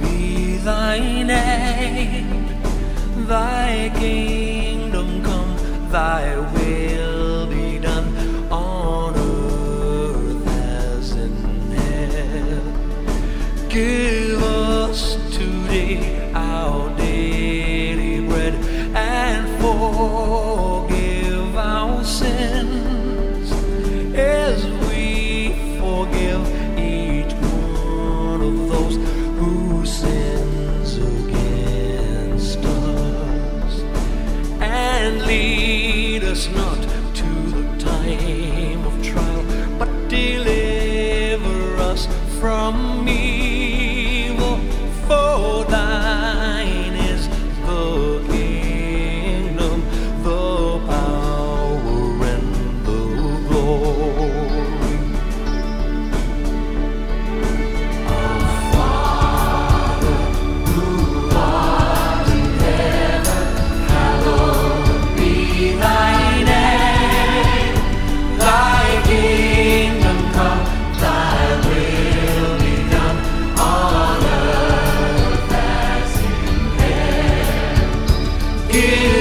be thy name, thy kingdom. lead us not to the time of trial, but deliver us from evil. you.